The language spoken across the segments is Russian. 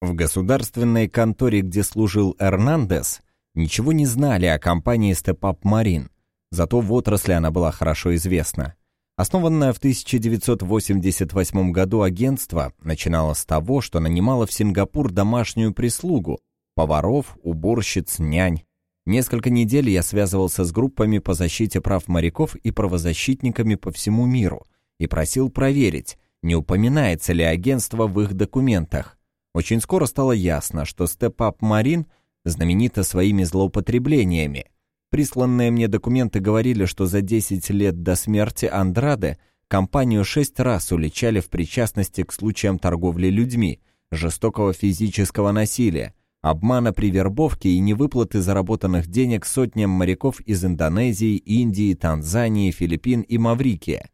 В государственной конторе, где служил Эрнандес, ничего не знали о компании Step Up Marine, зато в отрасли она была хорошо известна. Основанное в 1988 году агентство начинало с того, что нанимало в Сингапур домашнюю прислугу, поваров, уборщиц, нянь. Несколько недель я связывался с группами по защите прав моряков и правозащитниками по всему миру и просил проверить, не упоминается ли агентство в их документах. Очень скоро стало ясно, что Up Marine знаменита своими злоупотреблениями – Присланные мне документы говорили, что за 10 лет до смерти Андраде компанию шесть раз уличали в причастности к случаям торговли людьми, жестокого физического насилия, обмана при вербовке и невыплаты заработанных денег сотням моряков из Индонезии, Индии, Танзании, Филиппин и Маврикия.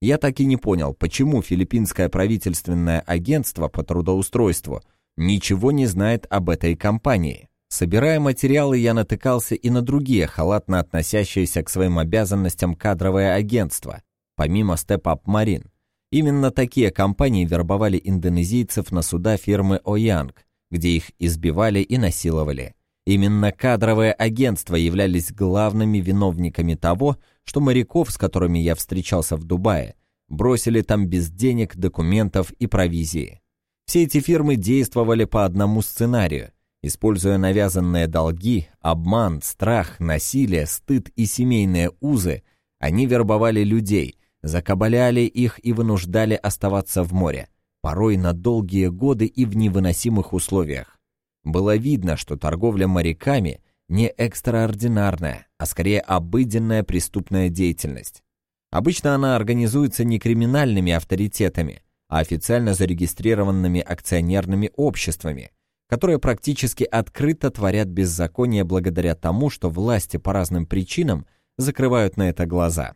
Я так и не понял, почему филиппинское правительственное агентство по трудоустройству ничего не знает об этой компании. Собирая материалы, я натыкался и на другие халатно относящиеся к своим обязанностям кадровые агентства, помимо Step Up Marine. Именно такие компании вербовали индонезийцев на суда фирмы Оянг, где их избивали и насиловали. Именно кадровые агентства являлись главными виновниками того, что моряков, с которыми я встречался в Дубае, бросили там без денег, документов и провизии. Все эти фирмы действовали по одному сценарию – Используя навязанные долги, обман, страх, насилие, стыд и семейные узы, они вербовали людей, закабаляли их и вынуждали оставаться в море, порой на долгие годы и в невыносимых условиях. Было видно, что торговля моряками не экстраординарная, а скорее обыденная преступная деятельность. Обычно она организуется не криминальными авторитетами, а официально зарегистрированными акционерными обществами – которые практически открыто творят беззаконие благодаря тому, что власти по разным причинам закрывают на это глаза.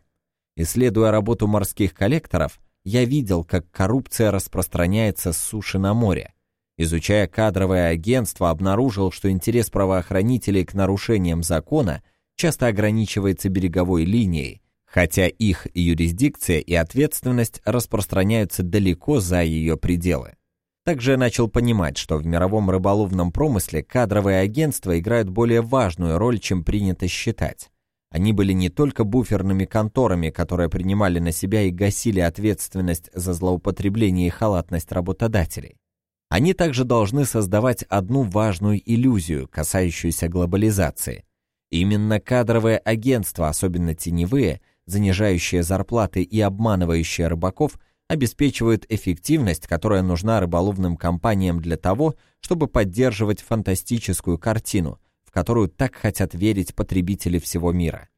Исследуя работу морских коллекторов, я видел, как коррупция распространяется с суши на море. Изучая кадровое агентство, обнаружил, что интерес правоохранителей к нарушениям закона часто ограничивается береговой линией, хотя их юрисдикция и ответственность распространяются далеко за ее пределы. Также начал понимать, что в мировом рыболовном промысле кадровые агентства играют более важную роль, чем принято считать. Они были не только буферными конторами, которые принимали на себя и гасили ответственность за злоупотребление и халатность работодателей. Они также должны создавать одну важную иллюзию, касающуюся глобализации. Именно кадровые агентства, особенно теневые, занижающие зарплаты и обманывающие рыбаков – обеспечивают эффективность, которая нужна рыболовным компаниям для того, чтобы поддерживать фантастическую картину, в которую так хотят верить потребители всего мира.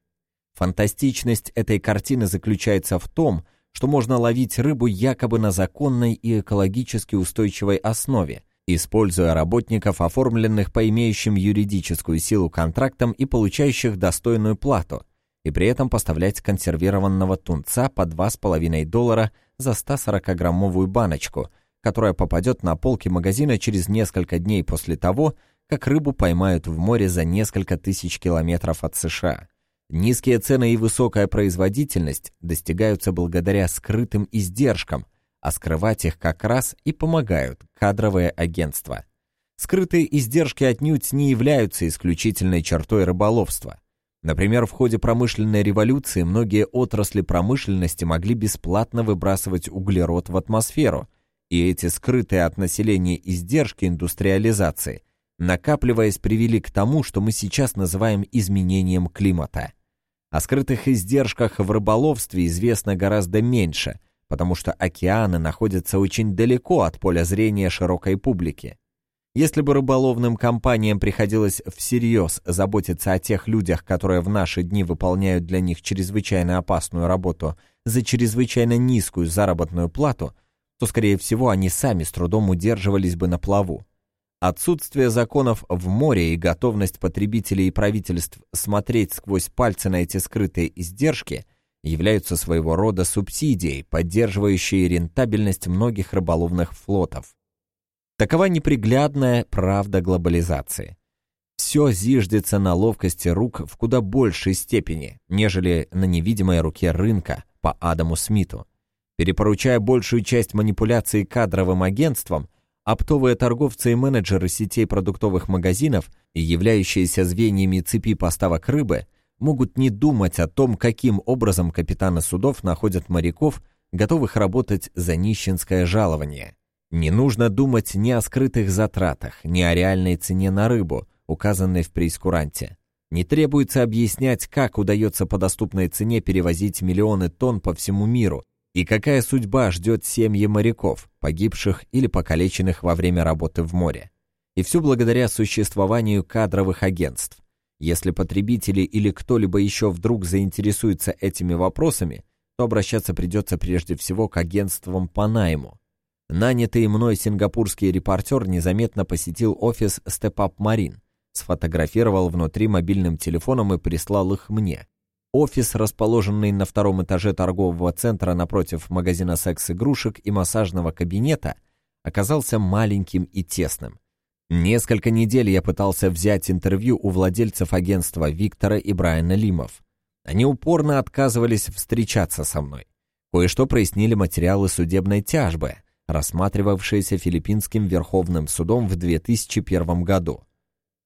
Фантастичность этой картины заключается в том, что можно ловить рыбу якобы на законной и экологически устойчивой основе, используя работников, оформленных по имеющим юридическую силу контрактам и получающих достойную плату, и при этом поставлять консервированного тунца по 2,5 доллара – за 140-граммовую баночку, которая попадет на полки магазина через несколько дней после того, как рыбу поймают в море за несколько тысяч километров от США. Низкие цены и высокая производительность достигаются благодаря скрытым издержкам, а скрывать их как раз и помогают кадровые агентства. Скрытые издержки отнюдь не являются исключительной чертой рыболовства – Например, в ходе промышленной революции многие отрасли промышленности могли бесплатно выбрасывать углерод в атмосферу, и эти скрытые от населения издержки индустриализации, накапливаясь, привели к тому, что мы сейчас называем изменением климата. О скрытых издержках в рыболовстве известно гораздо меньше, потому что океаны находятся очень далеко от поля зрения широкой публики. Если бы рыболовным компаниям приходилось всерьез заботиться о тех людях, которые в наши дни выполняют для них чрезвычайно опасную работу за чрезвычайно низкую заработную плату, то, скорее всего, они сами с трудом удерживались бы на плаву. Отсутствие законов в море и готовность потребителей и правительств смотреть сквозь пальцы на эти скрытые издержки являются своего рода субсидией, поддерживающей рентабельность многих рыболовных флотов. Такова неприглядная правда глобализации. Все зиждется на ловкости рук в куда большей степени, нежели на невидимой руке рынка по Адаму Смиту. Перепоручая большую часть манипуляций кадровым агентствам, Оптовые торговцы и менеджеры сетей продуктовых магазинов, являющиеся звеньями цепи поставок рыбы, могут не думать о том, каким образом капитаны судов находят моряков, готовых работать за нищенское жалование. Не нужно думать ни о скрытых затратах, ни о реальной цене на рыбу, указанной в прейскуранте. Не требуется объяснять, как удается по доступной цене перевозить миллионы тонн по всему миру, и какая судьба ждет семьи моряков, погибших или покалеченных во время работы в море. И все благодаря существованию кадровых агентств. Если потребители или кто-либо еще вдруг заинтересуется этими вопросами, то обращаться придется прежде всего к агентствам по найму. Нанятый мной сингапурский репортер незаметно посетил офис Step Up Marine, сфотографировал внутри мобильным телефоном и прислал их мне. Офис, расположенный на втором этаже торгового центра напротив магазина секс-игрушек и массажного кабинета, оказался маленьким и тесным. Несколько недель я пытался взять интервью у владельцев агентства Виктора и Брайана Лимов. Они упорно отказывались встречаться со мной. Кое-что прояснили материалы судебной тяжбы, рассматривавшиеся филиппинским Верховным судом в 2001 году.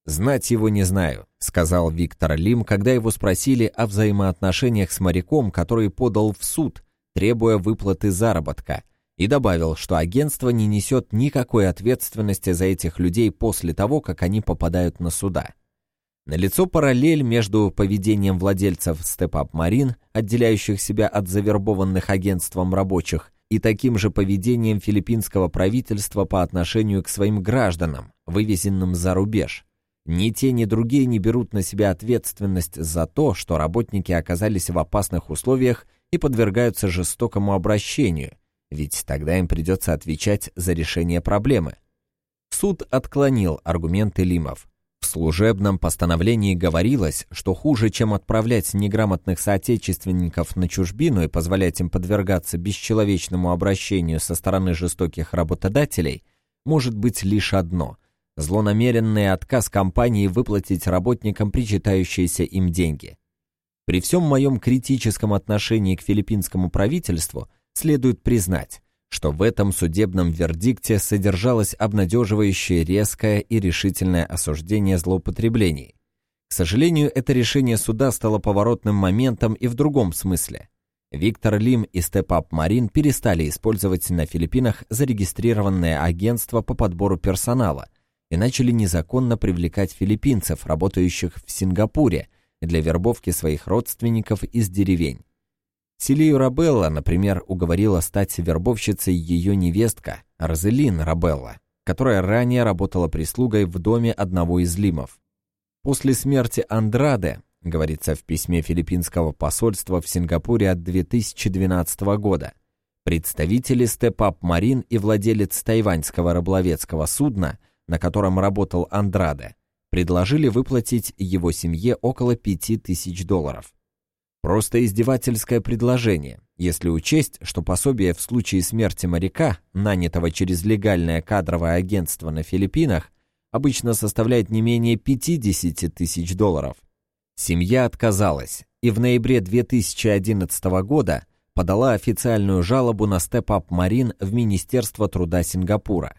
«Знать его не знаю», — сказал Виктор Лим, когда его спросили о взаимоотношениях с моряком, который подал в суд, требуя выплаты заработка, и добавил, что агентство не несет никакой ответственности за этих людей после того, как они попадают на суда. Налицо параллель между поведением владельцев Step Up Marine, отделяющих себя от завербованных агентством рабочих, и таким же поведением филиппинского правительства по отношению к своим гражданам, вывезенным за рубеж. Ни те, ни другие не берут на себя ответственность за то, что работники оказались в опасных условиях и подвергаются жестокому обращению, ведь тогда им придется отвечать за решение проблемы. Суд отклонил аргументы Лимов. В служебном постановлении говорилось, что хуже, чем отправлять неграмотных соотечественников на чужбину и позволять им подвергаться бесчеловечному обращению со стороны жестоких работодателей, может быть лишь одно злонамеренный отказ компании выплатить работникам причитающиеся им деньги. При всем моем критическом отношении к филиппинскому правительству следует признать, что в этом судебном вердикте содержалось обнадеживающее резкое и решительное осуждение злоупотреблений. К сожалению, это решение суда стало поворотным моментом и в другом смысле. Виктор Лим и Step Marine перестали использовать на Филиппинах зарегистрированное агентство по подбору персонала – и начали незаконно привлекать филиппинцев, работающих в Сингапуре, для вербовки своих родственников из деревень. Селию Рабелла, например, уговорила стать вербовщицей ее невестка Розелин Рабелла, которая ранее работала прислугой в доме одного из лимов. После смерти Андраде, говорится в письме филиппинского посольства в Сингапуре от 2012 года, представители Up Marine и владелец тайваньского рыболовецкого судна – на котором работал Андраде, предложили выплатить его семье около 5000 долларов. Просто издевательское предложение, если учесть, что пособие в случае смерти моряка, нанятого через легальное кадровое агентство на Филиппинах, обычно составляет не менее 50 тысяч долларов. Семья отказалась и в ноябре 2011 года подала официальную жалобу на Step Up Marine в Министерство труда Сингапура.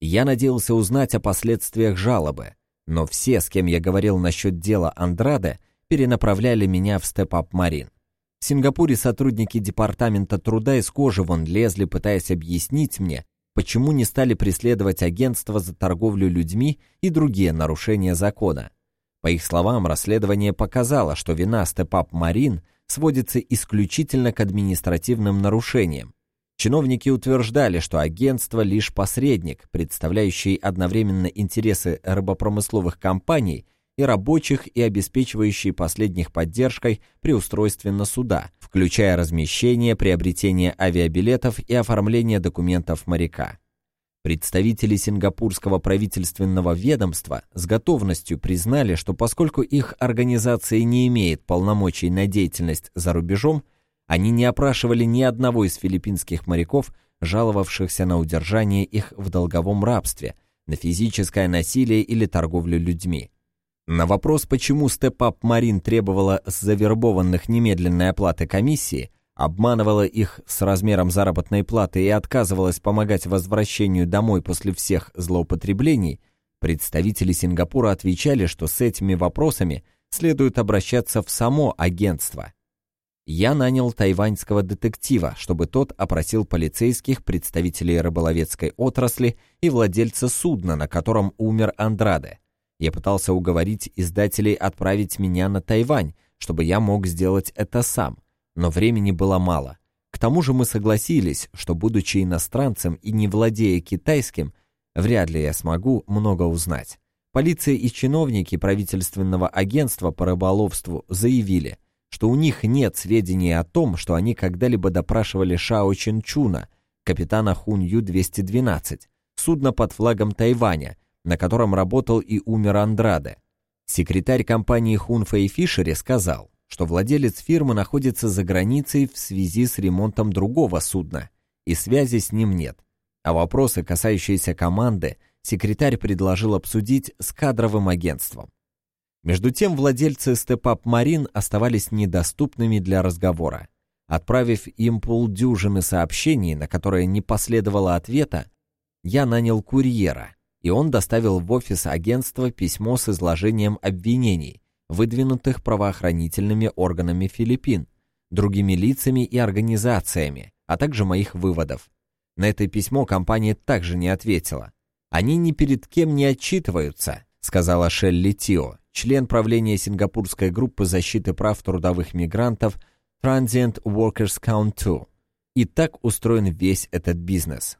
Я надеялся узнать о последствиях жалобы, но все, с кем я говорил насчет дела Андраде, перенаправляли меня в Up Marine. В Сингапуре сотрудники Департамента труда из кожи вон лезли, пытаясь объяснить мне, почему не стали преследовать агентство за торговлю людьми и другие нарушения закона. По их словам, расследование показало, что вина Up Marine сводится исключительно к административным нарушениям, Чиновники утверждали, что агентство лишь посредник, представляющий одновременно интересы рыбопромысловых компаний и рабочих и обеспечивающий последних поддержкой при устройстве на суда, включая размещение, приобретение авиабилетов и оформление документов моряка. Представители сингапурского правительственного ведомства с готовностью признали, что поскольку их организация не имеет полномочий на деятельность за рубежом, они не опрашивали ни одного из филиппинских моряков, жаловавшихся на удержание их в долговом рабстве, на физическое насилие или торговлю людьми. На вопрос, почему Up Marine требовала с завербованных немедленной оплаты комиссии, обманывала их с размером заработной платы и отказывалась помогать возвращению домой после всех злоупотреблений, представители Сингапура отвечали, что с этими вопросами следует обращаться в само агентство. Я нанял тайваньского детектива, чтобы тот опросил полицейских, представителей рыболовецкой отрасли и владельца судна, на котором умер Андраде. Я пытался уговорить издателей отправить меня на Тайвань, чтобы я мог сделать это сам, но времени было мало. К тому же мы согласились, что, будучи иностранцем и не владея китайским, вряд ли я смогу много узнать. Полиция и чиновники правительственного агентства по рыболовству заявили, что у них нет сведений о том, что они когда-либо допрашивали Шао Чинчуна, капитана Хунью-212, судно под флагом Тайваня, на котором работал и умер Андраде. Секретарь компании Хунфа и Фишери сказал, что владелец фирмы находится за границей в связи с ремонтом другого судна, и связи с ним нет. А вопросы, касающиеся команды, секретарь предложил обсудить с кадровым агентством. Между тем владельцы Step Marine оставались недоступными для разговора. Отправив им полдюжины сообщений, на которые не последовало ответа, я нанял курьера, и он доставил в офис агентства письмо с изложением обвинений, выдвинутых правоохранительными органами Филиппин, другими лицами и организациями, а также моих выводов. На это письмо компания также не ответила. «Они ни перед кем не отчитываются», сказала Шелли Тио, член правления сингапурской группы защиты прав трудовых мигрантов Transient Workers Count 2. И так устроен весь этот бизнес.